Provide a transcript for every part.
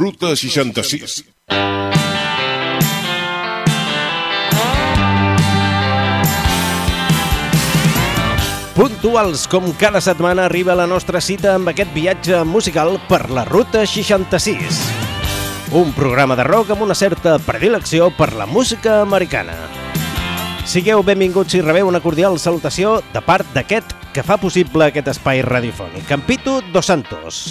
Ruta 66. Puntuals, com cada setmana arriba la nostra cita amb aquest viatge musical per la Ruta 66. Un programa de rock amb una certa predilecció per la música americana. Sigueu benvinguts i rebeu una cordial salutació de part d'aquest que fa possible aquest espai radiofònic, Campito Dos Santos.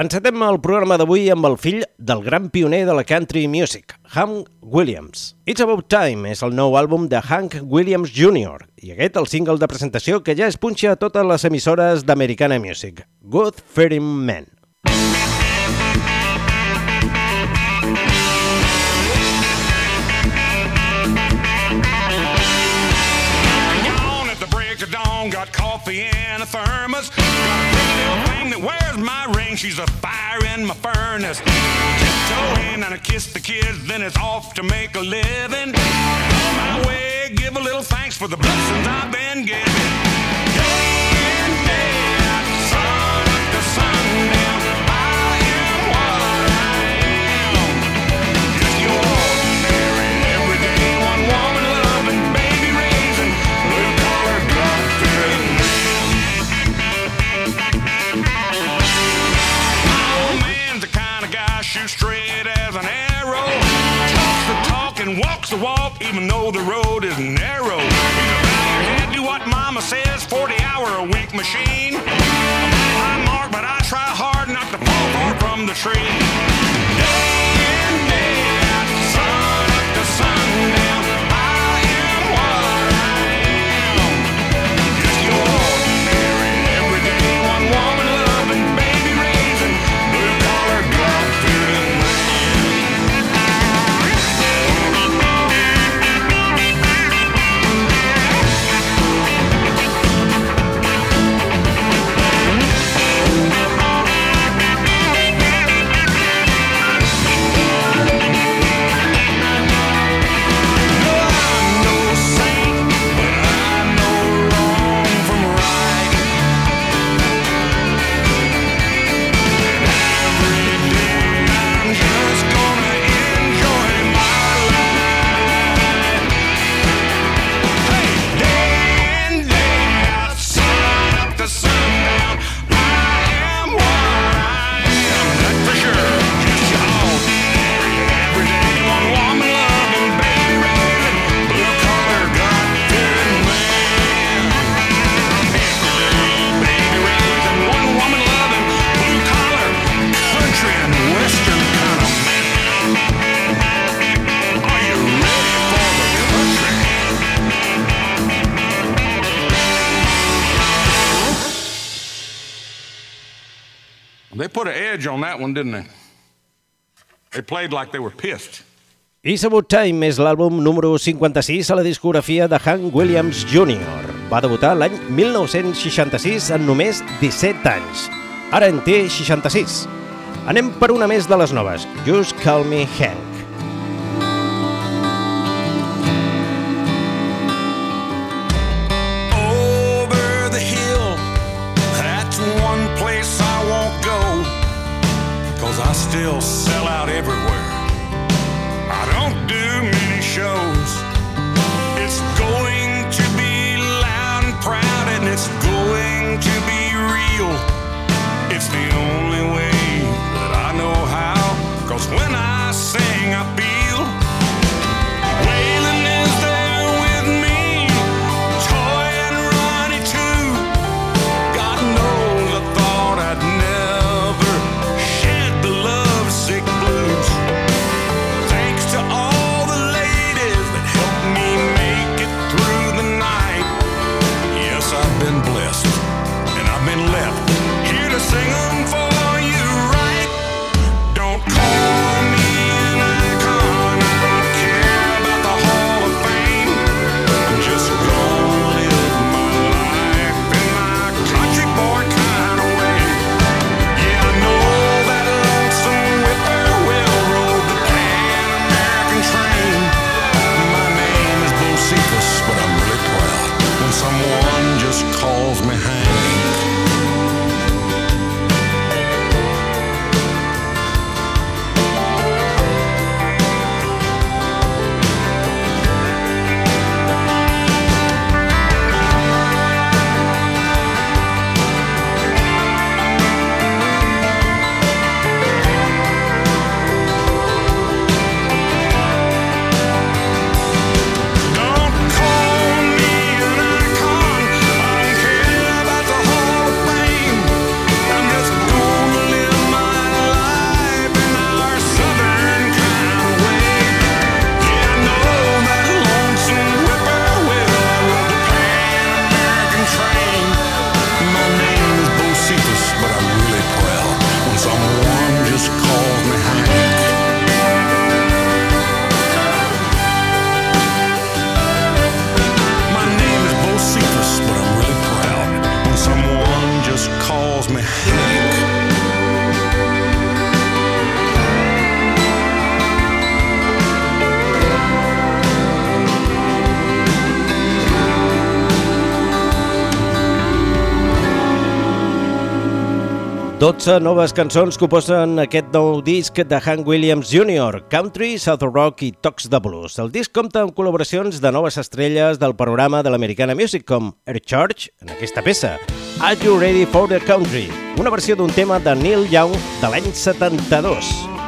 Encetem el programa d'avui amb el fill del gran pioner de la country music, Hank Williams. It's About Time és el nou àlbum de Hank Williams Jr. i aquest el single de presentació que ja es punxa a totes les emissores d'Americana Music, Good Fearing dawn. Got coffee in a thermos. She's a fire in my furnace. Tiptoe in and I kiss the kids. Then it's off to make a living. On my way, give a little thanks for the blessings I've been given. They put an edge on that one, didn't they? They played like they were pissed. It's About Time és l'àlbum número 56 a la discografia de Hank Williams Jr. Va debutar l'any 1966 en només 17 anys. Ara en té 66. Anem per una més de les noves. Just Call Me Hank. Still sell out everywhere. 12 noves cançons que posen aquest nou disc de Hank Williams Jr., Country, South Rock i Tocs de Blues. El disc compta amb col·laboracions de noves estrelles del panorama de l'Americana Music, com Air Church, en aquesta peça, Are You Ready for the Country?, una versió d'un tema de Neil Young de l'any 72.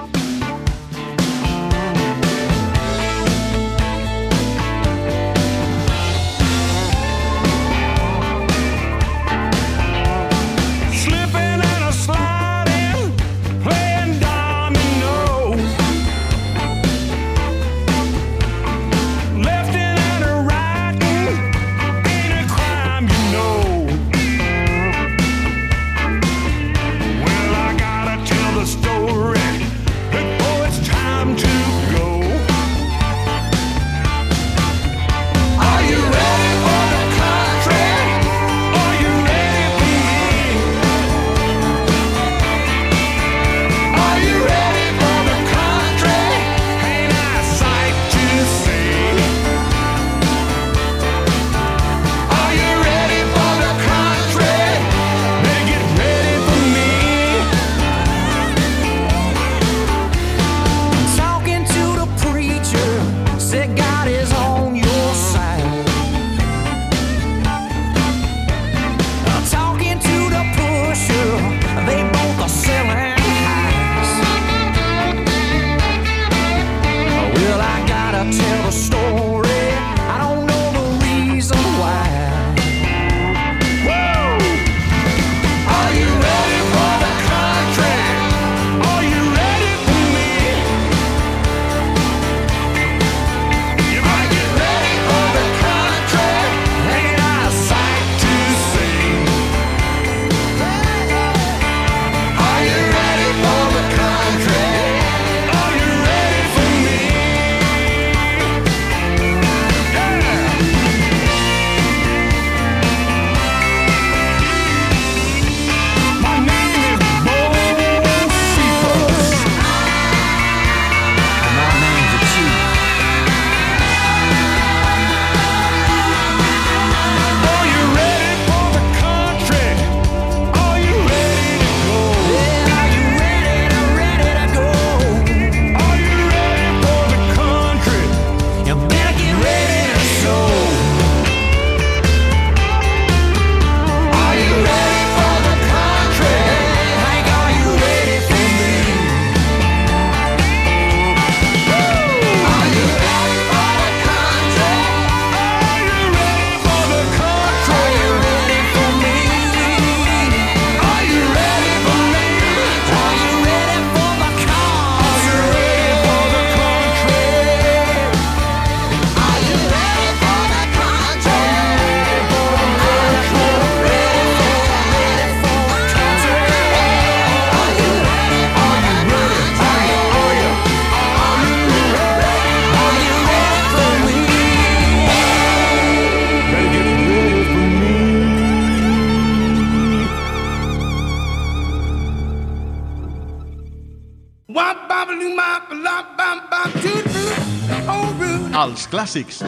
Clàssics.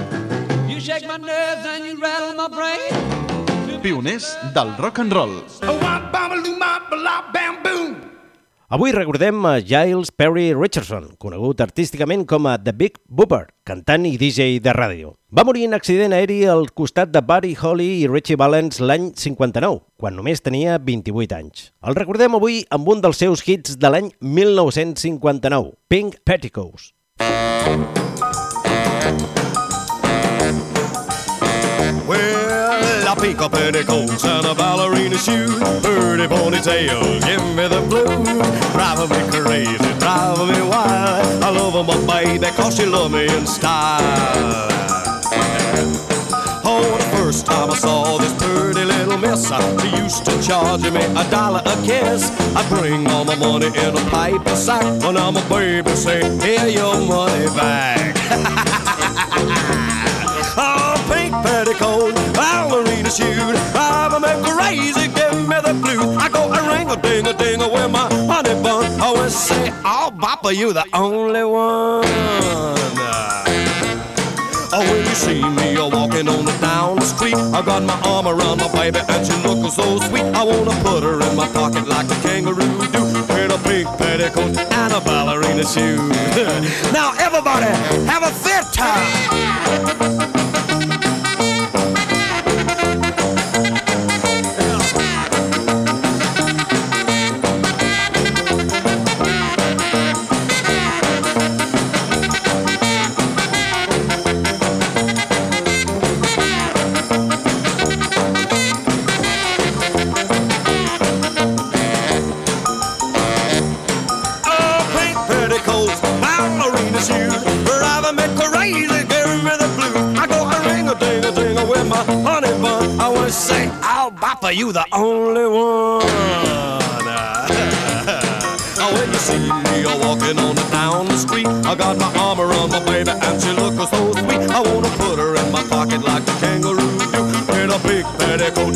You shake my nerves and you rattle my brain. Pioners del rock and roll. Avui recordem a Giles Perry Richardson, conegut artísticament com a The Big Booper, cantant i DJ de ràdio. Va morir en accident aeri al costat de Buddy Holly i Richie Valens l'any 59, quan només tenia 28 anys. El recordem avui amb un dels seus hits de l'any 1959, Pink Petticoats. Well, I pick up petticoats and a ballerina shoe. Pretty ponytail, give me the blues. Driving me crazy, driving me wild. I love my baby cause she love me in style. Oh, the first time I saw this pretty little miss, she used to charge me a dollar a kiss. I bring all my money in a paper sack. When I'm a baby, say, here your money back. oh, pink petticoat, ballerina shoe. I'm a crazy, give me the blues. I go a ring a ding a ding with my honey bun. Oh, I always say, oh, Papa, you the only one. Oh, when you see me a walking on the down the street, I got my arm around my baby and she looking so sweet. I wanna put her in my pocket like a kangaroo do, with a pink petticoat and a ballerina shoe. now everybody, have a fit time. Say I'll bop for you the only one. Now oh, when you see me walking on down the street, I got my arm around my baby and she looking so sweet. I wanna put her in my pocket like a kangaroo do, in a big petticoat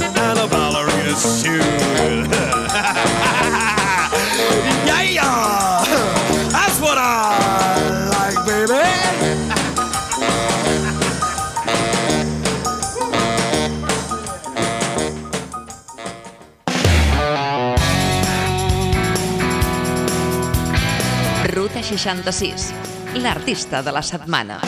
66, l'artista de la setmana.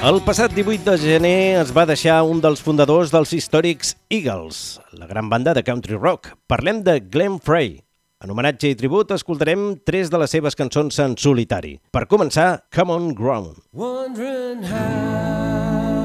El passat 18 de gener es va deixar un dels fundadors dels històrics Eagles, la gran banda de country rock. Parlem de Glenn Frey. En homenatge i tribut escoltarem tres de les seves cançons en solitari. Per començar, Come On Ground. Wondering how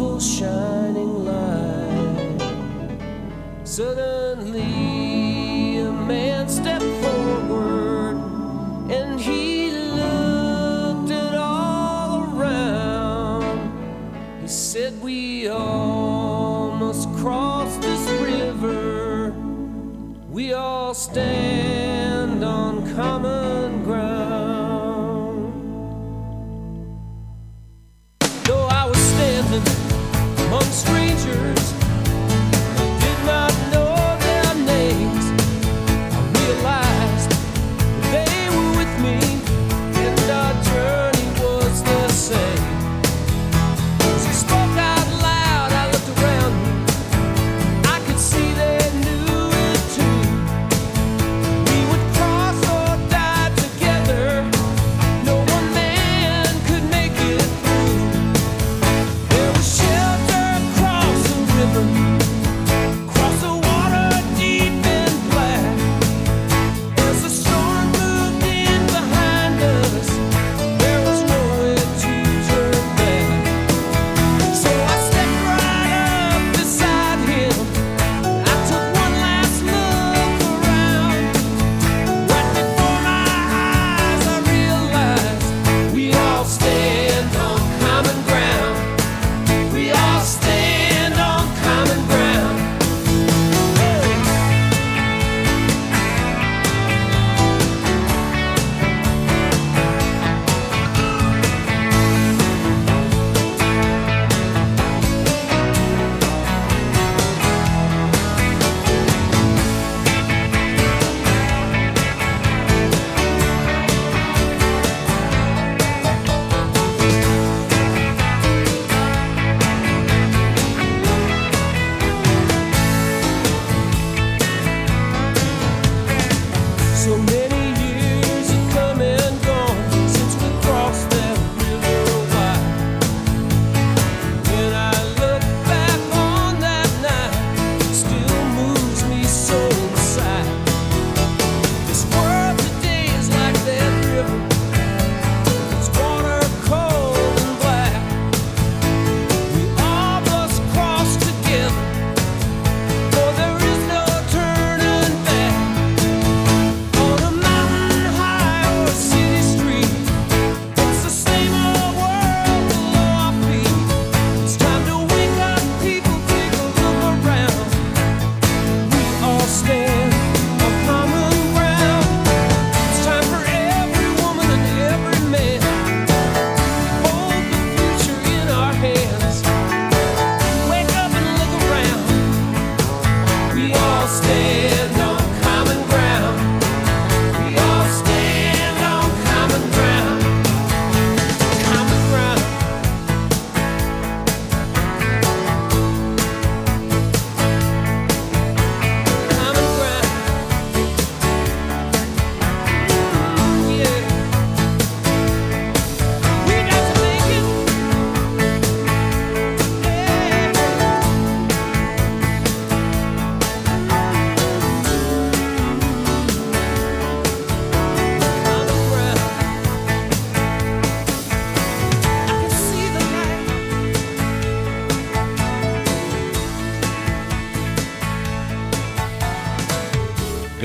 full shining light. Suddenly, a man stepped forward and he looked at all around. He said, We all must cross this river. We all stand on common ground.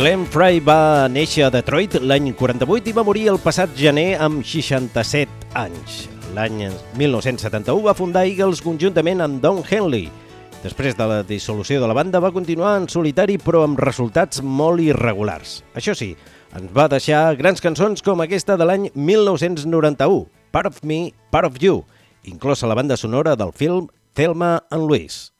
Glenn Fry va néixer a Detroit l'any 48 i va morir el passat gener amb 67 anys. L'any 1971 va fundar Eagles conjuntament amb Don Henley. Després de la dissolució de la banda va continuar en solitari però amb resultats molt irregulars. Això sí, ens va deixar grans cançons com aquesta de l'any 1991, Part of Me, Part of You, inclosa la banda sonora del film Thelma and Louise.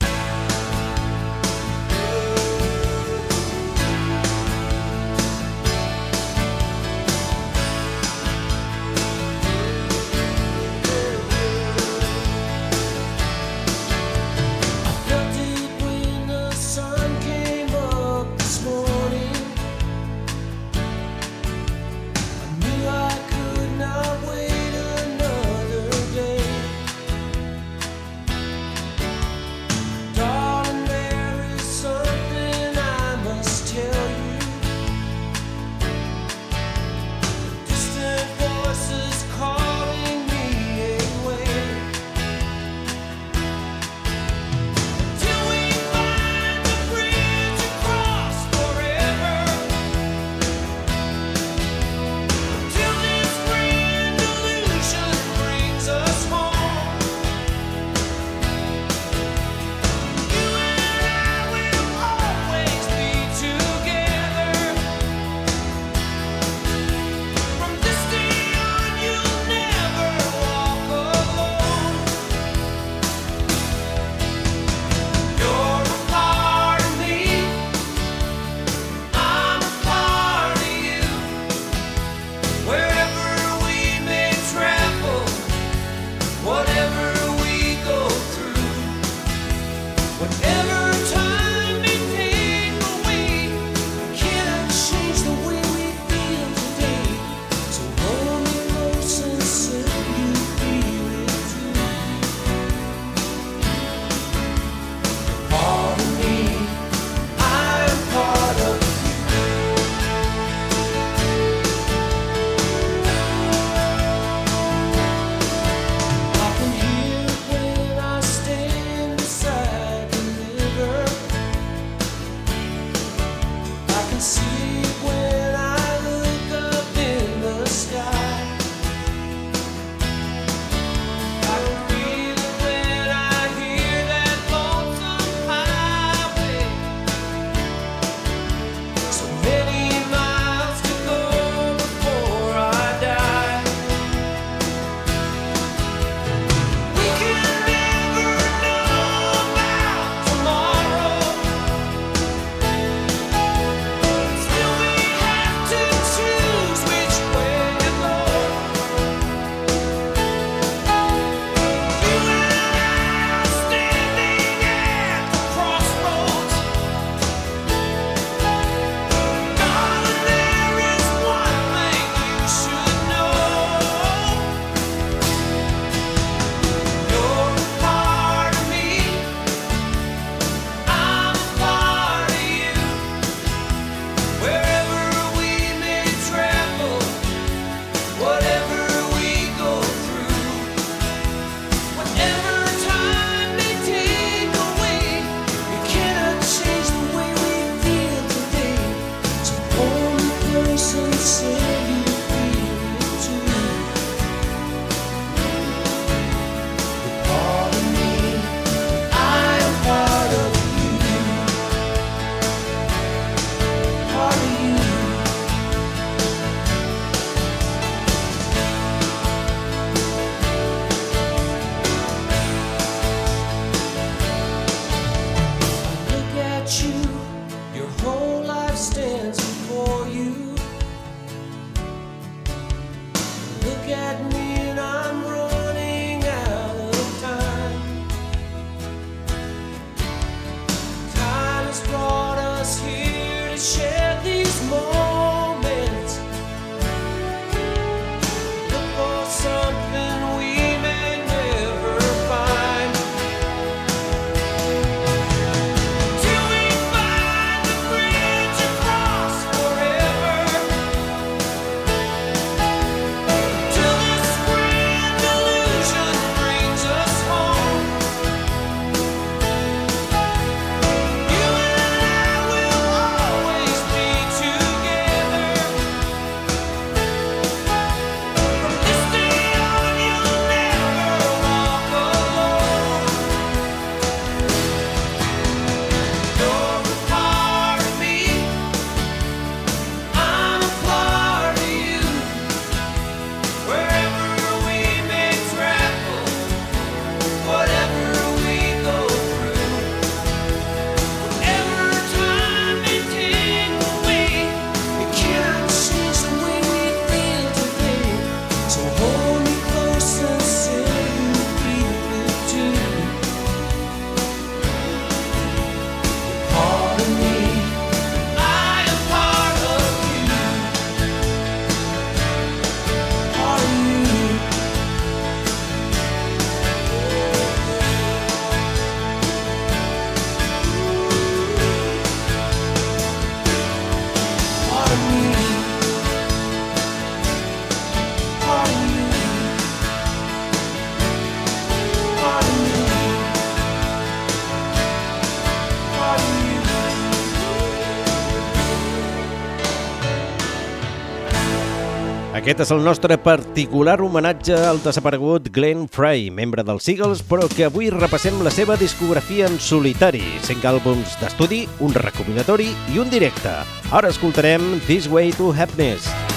Aquest és el nostre particular homenatge al desaparegut Glenn Frey, membre dels Eagles, però que avui repassem la seva discografia en solitari, cinc àlbums d'estudi, un recopilatori i un directe. Ara escoltarem This Way to Happiness.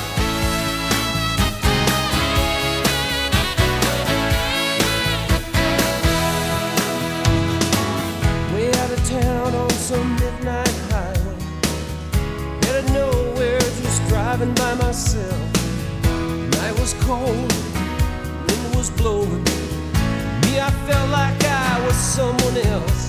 Cold, wind was blowing. Me, I felt like I was someone else.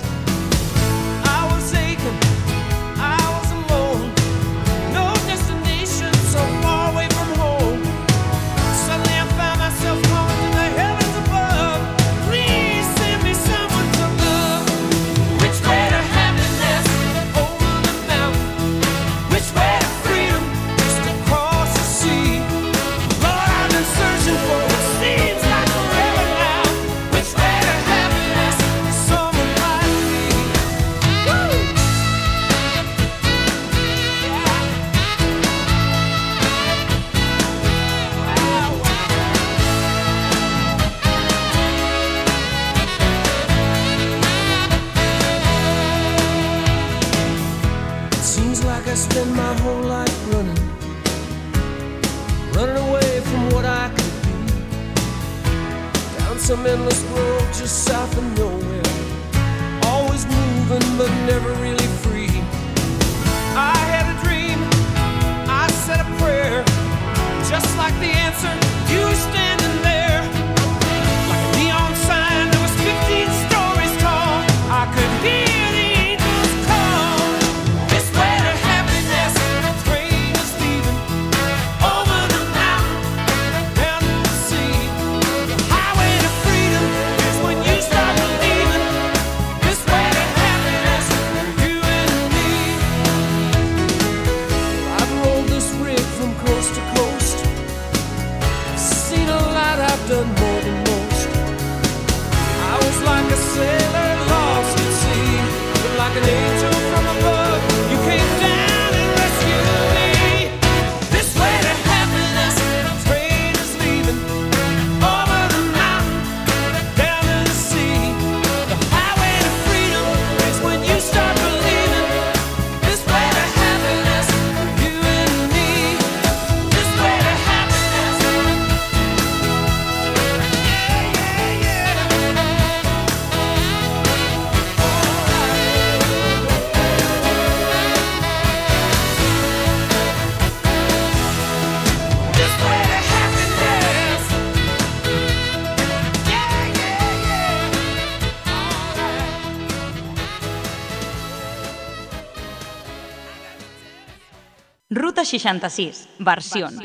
66, versions.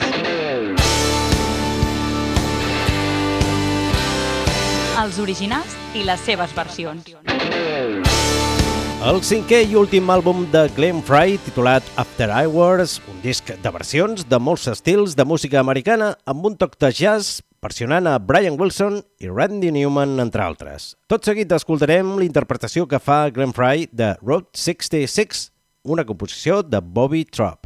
Els originals i les seves versions. El cinquè i últim àlbum de Glenn Fry, titulat After Hours, un disc de versions de molts estils de música americana amb un toc de jazz, versionant a Brian Wilson i Randy Newman, entre altres. Tot seguit escoltarem l'interpretació que fa Glenn Fry de Road 66, una composició de Bobby Trapp.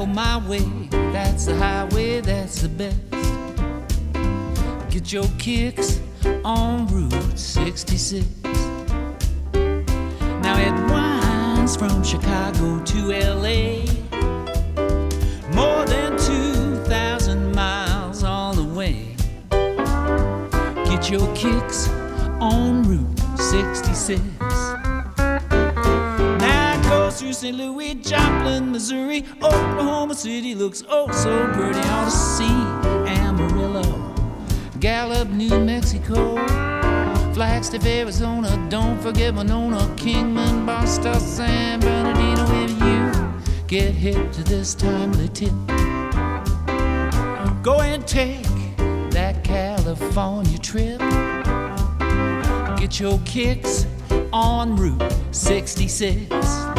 Travel my way. That's the highway, that's the best. Get your kicks on Route 66. Now it winds from Chicago to LA. More than 2,000 miles all the way. Get your kicks on Route 66. City looks oh so pretty. Ought to see Amarillo, Gallup, New Mexico, Flagstaff, Arizona. Don't forget Winona, Kingman, Barstow, San Bernardino. If you get hit to this timely tip, go and take that California trip. Get your kicks on Route 66.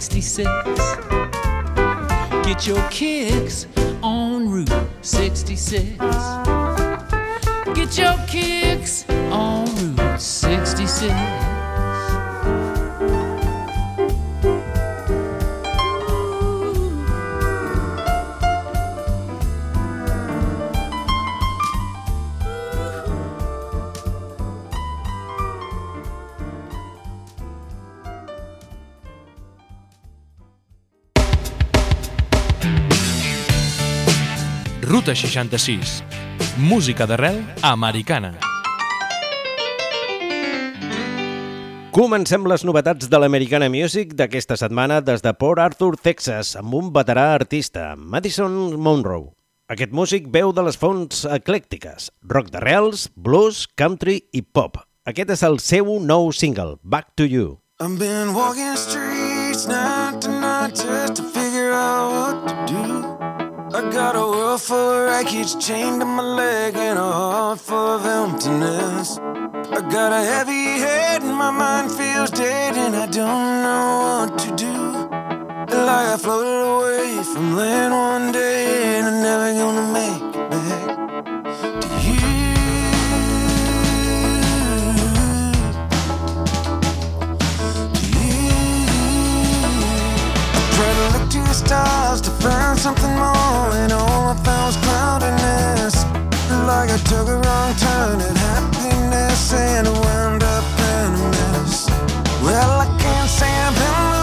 66. Get your kicks on Route 66. Get your kicks on Route 66. Ruta 66. Música d'arrel americana. Comencem les novetats de l'Americana Music d'aquesta setmana des de Port Arthur, Texas, amb un veterà artista, Madison Monroe. Aquest músic veu de les fonts eclèctiques, rock d'arrels, blues, country i pop. Aquest és el seu nou single, Back to You. I've been walking streets night to night just to figure out what to do. I got a world full of wreckage chained to my leg and a heart full of emptiness. I got a heavy head and my mind feels dead and I don't know what to do. Like I floated away from land one day and I'm never gonna make the stars to find something more, and all I found was cloudiness. Like I took a wrong turn at happiness and wound up in a mess. Well, I can't say I've been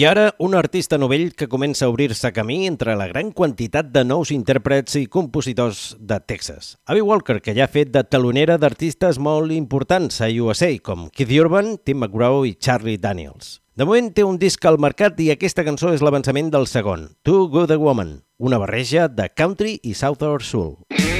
I ara, un artista novell que comença a obrir-se camí entre la gran quantitat de nous intèrprets i compositors de Texas. Abby Walker, que ja ha fet de talonera d'artistes molt importants a USA, com Keith Urban, Tim McGraw i Charlie Daniels. De moment té un disc al mercat i aquesta cançó és l'avançament del segon, Too Good a Woman, una barreja de country i Southern Soul. You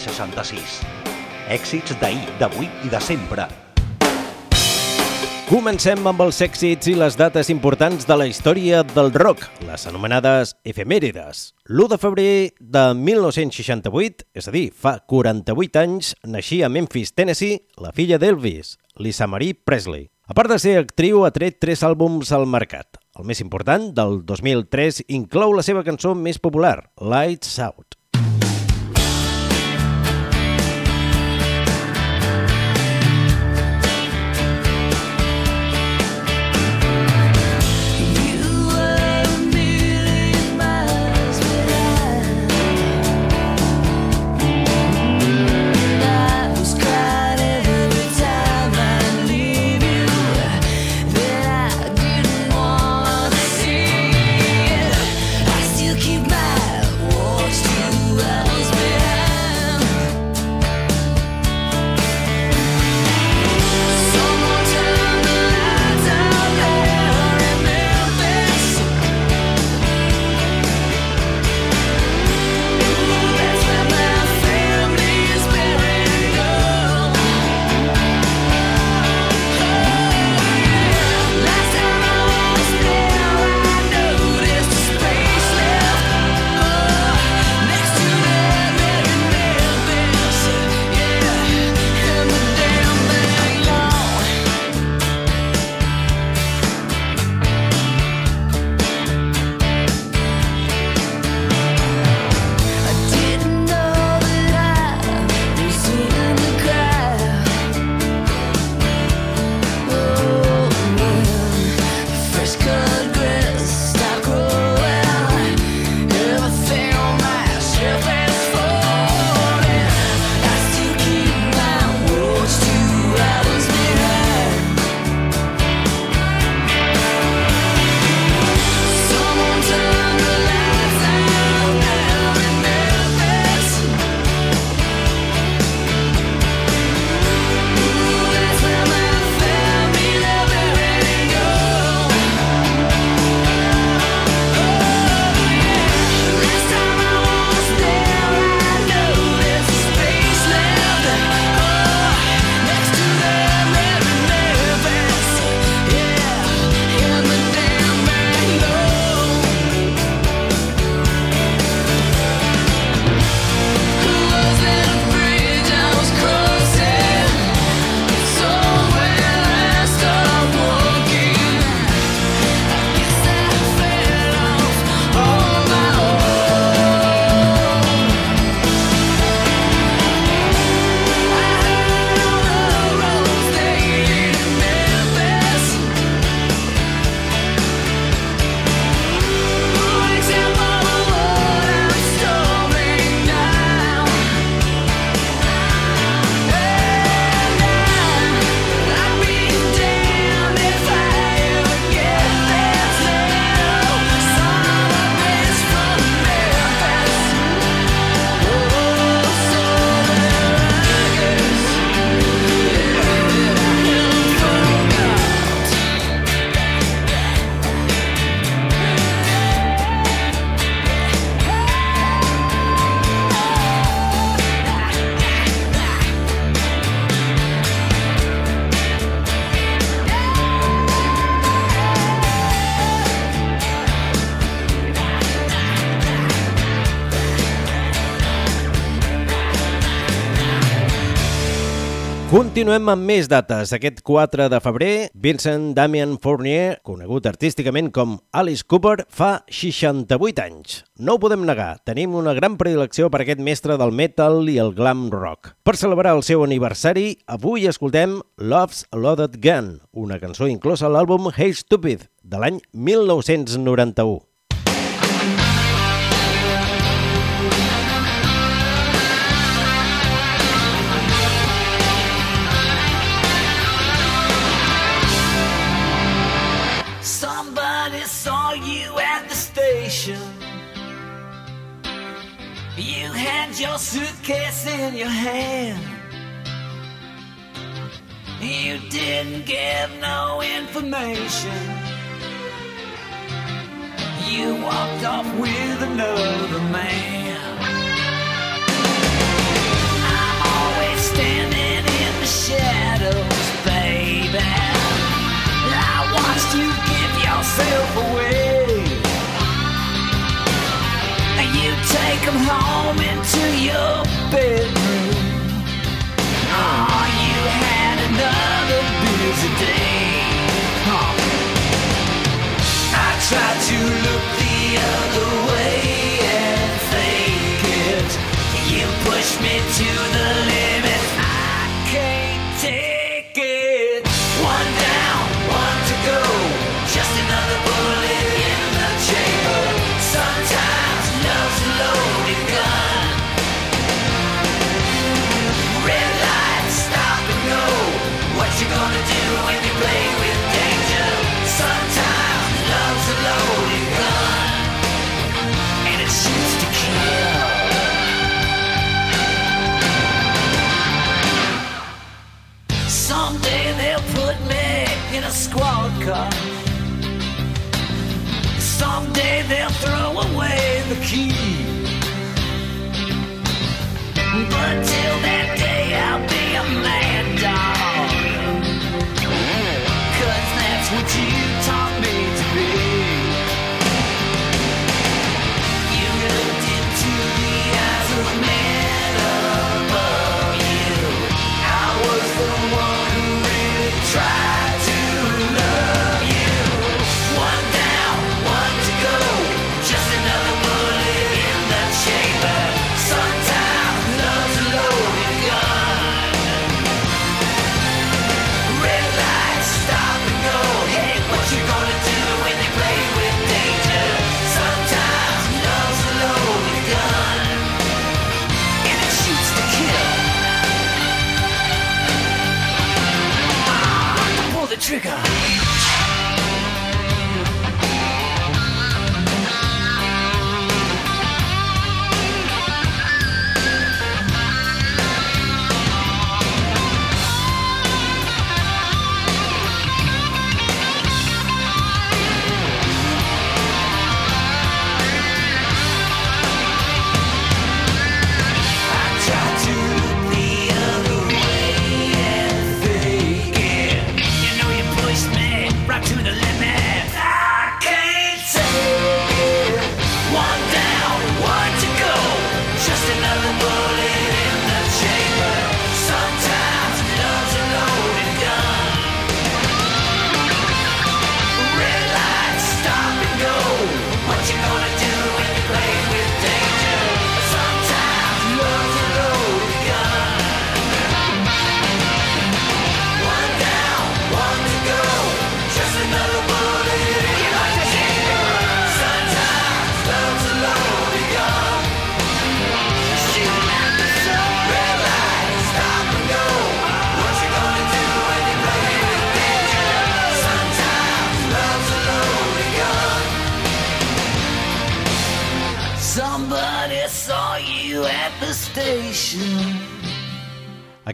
66. Èxits d'ahir, d'avui i de sempre. Comencem amb els èxits i les dates importants de la història del rock, les anomenades efemèrides. L'1 de febrer de 1968, és a dir, fa 48 anys, naixia a Memphis, Tennessee, la filla d'Elvis, Lisa Marie Presley. A part de ser actriu, ha tret tres àlbums al mercat. El més important, del 2003, inclou la seva cançó més popular, Lights Out. Continuem amb més dates. Aquest 4 de febrer, Vincent Damien Fournier, conegut artísticament com Alice Cooper, fa 68 anys. No ho podem negar, tenim una gran predilecció per aquest mestre del metal i el glam rock. Per celebrar el seu aniversari, avui escoltem Love's Loaded Gun, una cançó inclosa a l'àlbum Hey Stupid, de l'any 1991. Suitcase in your hand. You didn't give no information. You walked off with another man. I'm always standing in the shadows, baby. I watched you give yourself away. You take home into your bedroom. Oh, you had another busy day. I tried to look the other way and it. You pushed me to the limit. King.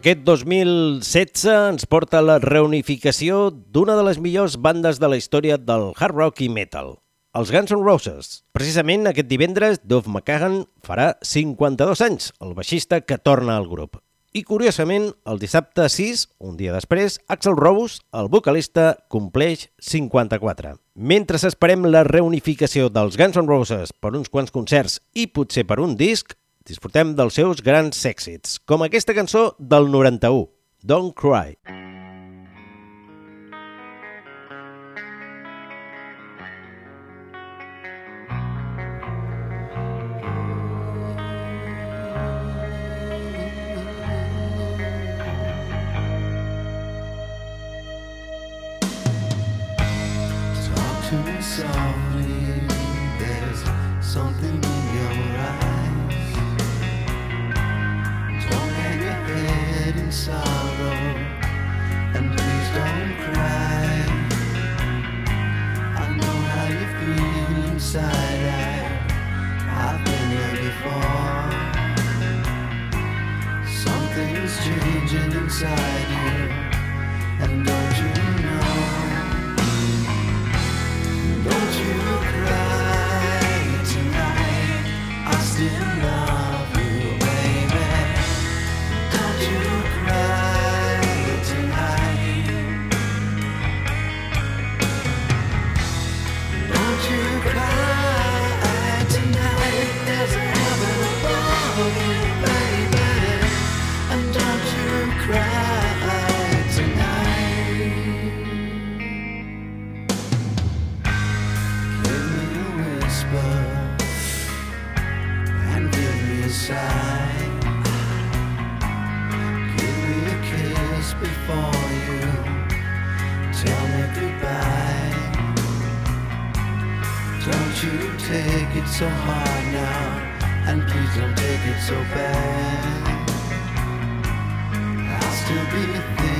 Aquest 2016 ens porta la reunificació d'una de les millors bandes de la història del hard rock i metal, els Guns N' Roses. Precisament aquest divendres, Duff McKagan farà 52 anys, el baixista que torna al grup. I curiosament, el dissabte 6, un dia després, Axel Rose, el vocalista, compleix 54. Mentre esperem la reunificació dels Guns N' Roses per uns quants concerts i potser per un disc, Disfrutem dels seus grans èxits, com aquesta cançó del 91, Don't Cry. Don't Cry. side eye. I've been here before. Something's changing inside you. so hard now, and please don't take it so bad. I'll still be there.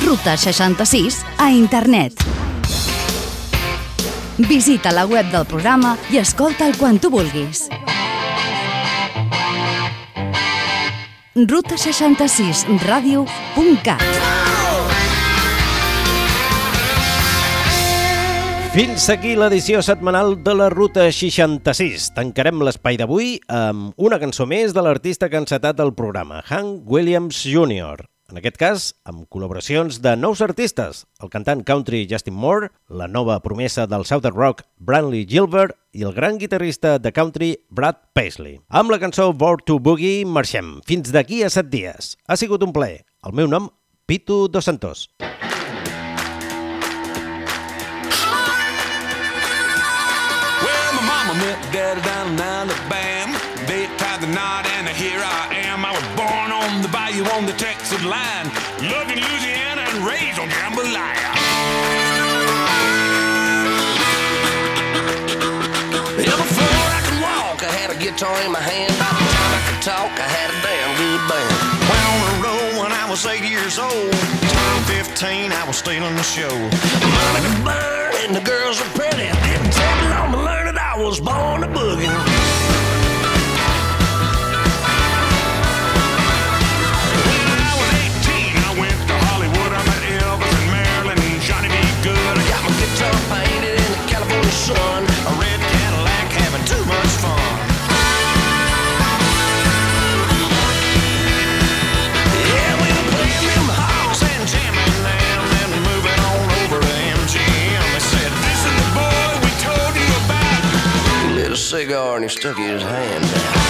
Ruta 66 a internet. Visita la web del programa i escolta'l quan tu vulguis. Ruta 66 ràdio.cat Fins aquí l'edició setmanal de la Ruta 66. Tancarem l'espai d'avui amb una cançó més de l'artista que ha encetat el programa, Hank Williams Jr. En aquest cas, amb col·laboracions de nous artistes, el cantant country Justin Moore, la nova promesa del Southern Rock Brantley Gilbert i el gran guitarrista de country Brad Paisley. Amb la cançó Born to Boogie marxem. Fins d'aquí a set dies. Ha sigut un plaer. El meu nom, Pitu Dos Santos. Well, my mama met daddy down guitar in my hand. By the time I could talk, I had a damn good band. Went on the road when I was eight years old. Turned 15, I was stealing the show. Money to burn, and the girls were pretty. Didn't take long to learn it. I was born to boogie. and he stuck his hand out.